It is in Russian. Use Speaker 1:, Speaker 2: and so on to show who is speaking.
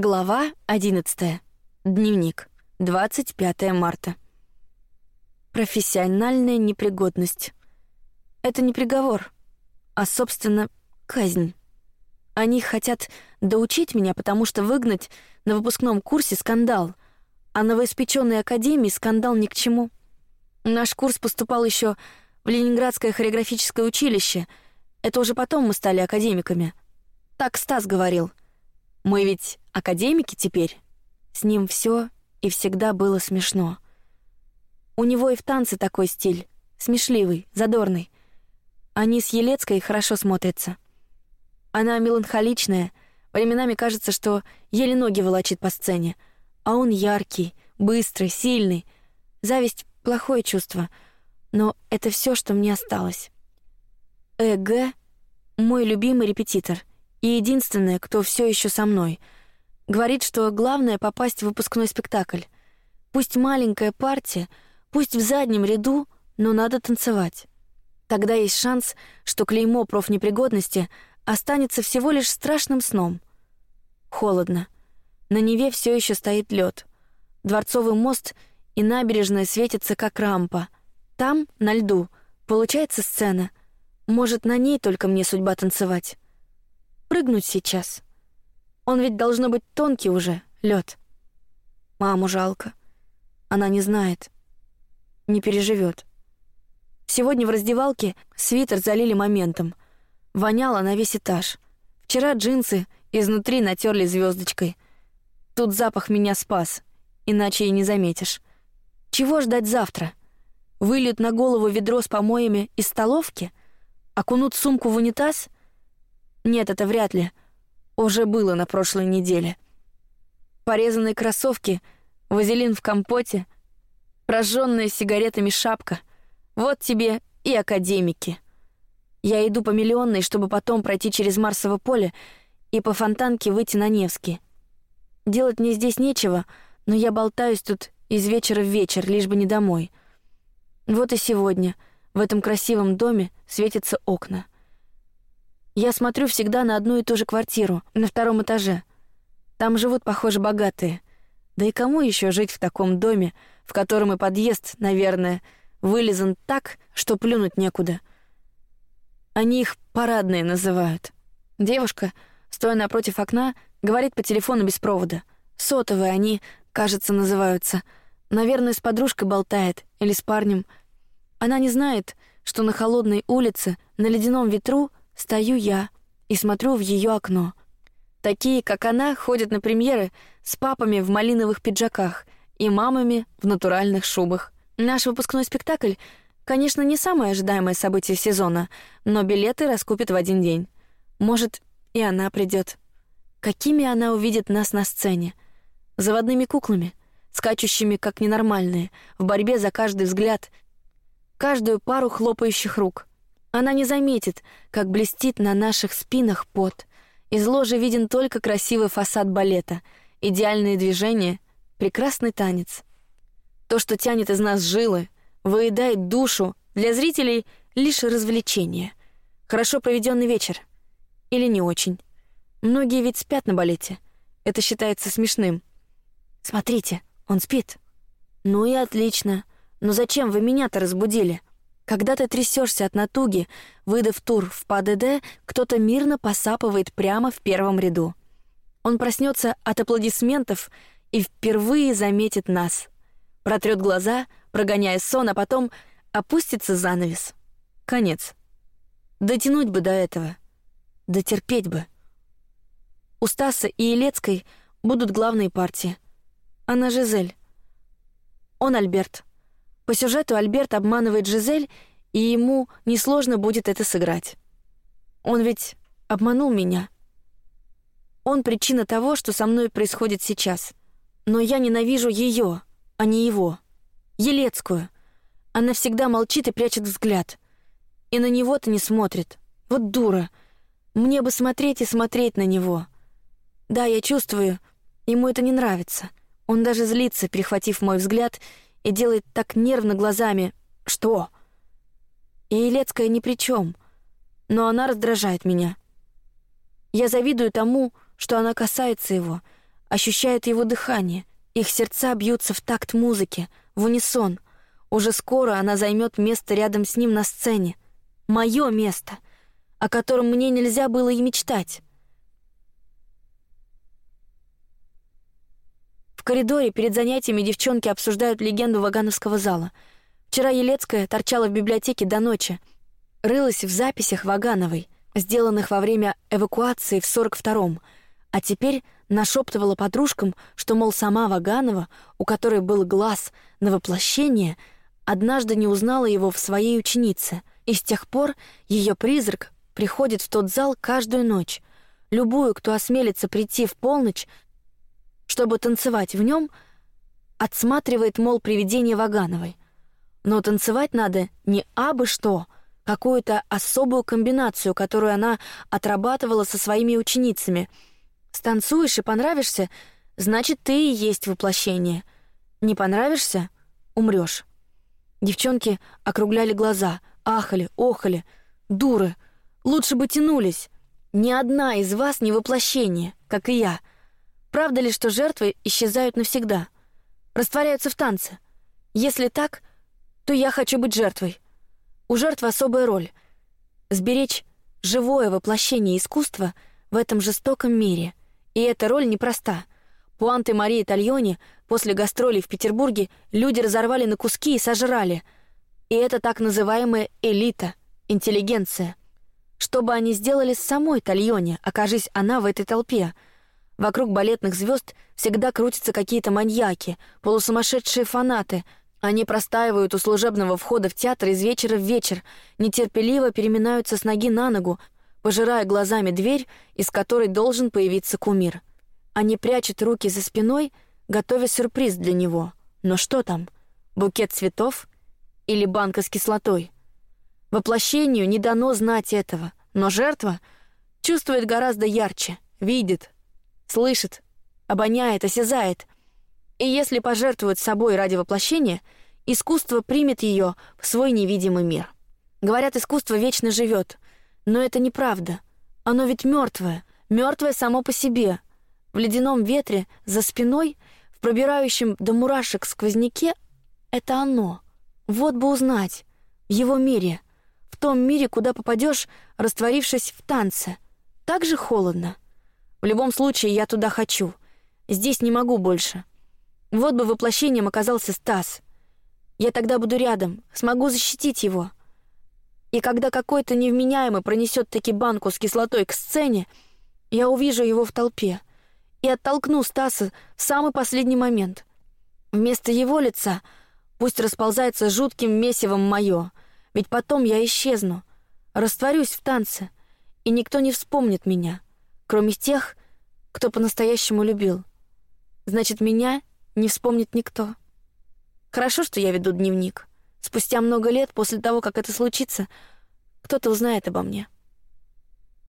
Speaker 1: Глава 11. Дневник. 25 марта. Профессиональная непригодность. Это не приговор, а, собственно, казнь. Они хотят доучить меня, потому что выгнать на выпускном курсе скандал, а новоиспеченной академии скандал ни к чему. Наш курс поступал еще в Ленинградское хореографическое училище. Это уже потом мы стали академиками. Так Стас говорил. Мы ведь академики теперь. С ним все и всегда было смешно. У него и в танце такой стиль, смешливый, задорный. Они с Елецкой хорошо смотрятся. Она меланхоличная, временами кажется, что еле ноги волочит по сцене, а он яркий, быстрый, сильный. Зависть — плохое чувство, но это все, что мне осталось. Э.Г. — мой любимый репетитор и единственная, кто все еще со мной. Говорит, что главное — попасть в выпускной спектакль. Пусть маленькая партия, пусть в заднем ряду, но надо танцевать. Тогда есть шанс, что клеймо профнепригодности останется всего лишь страшным сном. Холодно. На Неве все еще стоит лед. Дворцовый мост и набережная светятся как рампа. Там, на льду, получается сцена. Может, на ней только мне судьба танцевать. Прыгнуть сейчас. Он ведь должно быть тонкий уже, лед. Маму жалко. Она не знает. Не переживет. Сегодня в раздевалке свитер залили моментом — Воняло на весь этаж. Вчера джинсы изнутри натерли звездочкой. Тут запах меня спас, иначе и не заметишь. Чего ждать завтра? Выльют на голову ведро с помоями из столовки? Окунут сумку в унитаз? Нет, это вряд ли. Уже было на прошлой неделе. Порезанные кроссовки, вазелин в компоте, прожженная сигаретами шапка. Вот тебе и академики. Я иду по миллионной, чтобы потом пройти через Марсово поле и по фонтанке выйти на Невский. Делать мне здесь нечего, но я болтаюсь тут из вечера в вечер, лишь бы не домой. Вот и сегодня в этом красивом доме светятся окна. Я смотрю всегда на одну и ту же квартиру на втором этаже. Там живут, похоже, богатые. Да и кому еще жить в таком доме, в котором и подъезд, наверное, вылизан так, что плюнуть некуда? Они их парадные называют. Девушка, стоя напротив окна, говорит по телефону без провода. Сотовые они, кажется, называются. Наверное, с подружкой болтает или с парнем. Она не знает, что на холодной улице, на ледяном ветру стою я и смотрю в ее окно. Такие, как она, ходят на премьеры с папами в малиновых пиджаках и мамами в натуральных шубах. Наш выпускной спектакль Конечно, не самое ожидаемое событие сезона, но билеты раскупят в один день. Может, и она придет. Какими она увидит нас на сцене? Заводными куклами, скачущими как ненормальные, в борьбе за каждый взгляд, каждую пару хлопающих рук. Она не заметит, как блестит на наших спинах пот. Из ложи виден только красивый фасад балета, идеальные движения, прекрасный танец. То, что тянет из нас жилы, выедает душу, для зрителей лишь развлечение. Хорошо проведенный вечер. Или не очень. Многие ведь спят на балете. Это считается смешным. Смотрите, он спит. Ну и отлично. Но зачем вы меня-то разбудили? Когда ты трясешься от натуги, выдав тур в ПДД, кто-то мирно посапывает прямо в первом ряду. Он проснется от аплодисментов и впервые заметит нас. Протрет глаза, прогоняя сон, а потом опустится занавес. Конец. Дотянуть бы до этого. Дотерпеть бы. У Стаса и Елецкой будут главные партии. Она Жизель. Он Альберт. По сюжету Альберт обманывает Жизель, и ему несложно будет это сыграть. Он ведь обманул меня. Он причина того, что со мной происходит сейчас. Но я ненавижу ее, а не его. Елецкую. Она всегда молчит и прячет взгляд. И на него-то не смотрит. Вот дура. Мне бы смотреть и смотреть на него. Да, я чувствую, ему это не нравится. Он даже злится, перехватив мой взгляд, и делает так нервно глазами. Что? И Елецкая ни при чем, но она раздражает меня. Я завидую тому, что она касается его, ощущают его дыхание, их сердца бьются в такт музыки, в унисон. Уже скоро она займет место рядом с ним на сцене. Мое место, о котором мне нельзя было и мечтать. Коридоре перед занятиями девчонки обсуждают легенду Вагановского зала. Вчера Елецкая торчала в библиотеке до ночи, рылась в записях Вагановой, сделанных во время эвакуации в 42-м, а теперь нашептывала подружкам, что мол сама Ваганова, у которой был глаз на воплощение, однажды не узнала его в своей ученице, и с тех пор ее призрак приходит в тот зал каждую ночь. Любую, кто осмелится прийти в полночь, чтобы танцевать в нем, отсматривает мол привидение Вагановой. Но танцевать надо не абы что, какую-то особую комбинацию, которую она отрабатывала со своими ученицами — Станцуешь и понравишься, значит, ты и есть воплощение. Не понравишься — умрешь. Девчонки округляли глаза, ахали, охали. Дуры, лучше бы тянулись. Ни одна из вас не воплощение, как и я. Правда ли, что жертвы исчезают навсегда? Растворяются в танце? Если так, то я хочу быть жертвой. У жертвы особая роль — сберечь живое воплощение искусства в этом жестоком мире. И эта роль непроста. Пуанты Марии Тальони после гастролей в Петербурге люди разорвали на куски и сожрали. И это так называемая элита, интеллигенция. Что бы они сделали с самой Тальони, окажись она в этой толпе? Вокруг балетных звезд всегда крутятся какие-то маньяки, полусумасшедшие фанаты. Они простаивают у служебного входа в театр из вечера в вечер, нетерпеливо переминаются с ноги на ногу, пожирая глазами дверь, из которой должен появиться кумир. Они прячут руки за спиной, готовя сюрприз для него. Но что там? Букет цветов или банка с кислотой? Воплощению не дано знать этого, но жертва чувствует гораздо ярче, видит, слышит, обоняет, осязает. И если пожертвует собой ради воплощения, искусство примет ее в свой невидимый мир. Говорят, искусство вечно живет, но это неправда. Оно ведь мертвое, мертвое само по себе. В ледяном ветре за спиной, в пробирающем до мурашек сквозняке, это оно. Вот бы узнать в его мире, в том мире, куда попадешь, растворившись в танце. Так же холодно. В любом случае я туда хочу. Здесь не могу больше. Вот бы воплощением оказался Стас. Я тогда буду рядом, смогу защитить его. И когда какой-то невменяемый пронесет таки банку с кислотой к сцене, я увижу его в толпе и оттолкну Стаса в самый последний момент. Вместо его лица пусть расползается жутким месивом мое, ведь потом я исчезну, растворюсь в танце, и никто не вспомнит меня, кроме тех, кто по-настоящему любил. Значит, меня не вспомнит никто. Хорошо, что я веду дневник. Спустя много лет после того, как это случится, кто-то узнает обо мне.